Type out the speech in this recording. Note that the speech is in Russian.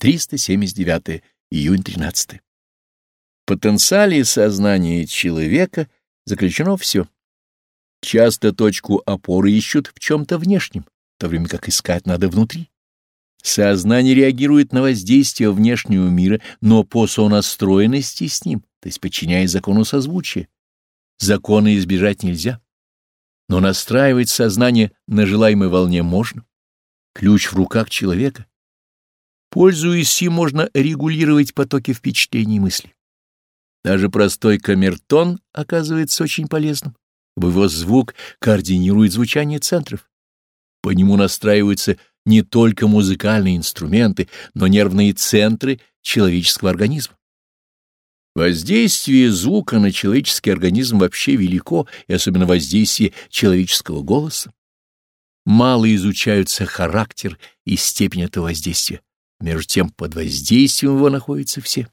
379 июнь 13. В потенциале сознания человека заключено все. Часто точку опоры ищут в чем-то внешнем, в то время как искать надо внутри. Сознание реагирует на воздействие внешнего мира, но по сонастроенности с ним, то есть подчиняясь закону созвучия. Закона избежать нельзя, но настраивать сознание на желаемой волне можно. Ключ в руках человека. Пользуясь им, можно регулировать потоки впечатлений и мыслей. Даже простой камертон оказывается очень полезным, ибо его звук координирует звучание центров. По нему настраиваются не только музыкальные инструменты, но нервные центры человеческого организма. Воздействие звука на человеческий организм вообще велико, и особенно воздействие человеческого голоса. Мало изучаются характер и степень этого воздействия. Между тем, под воздействием его находятся все.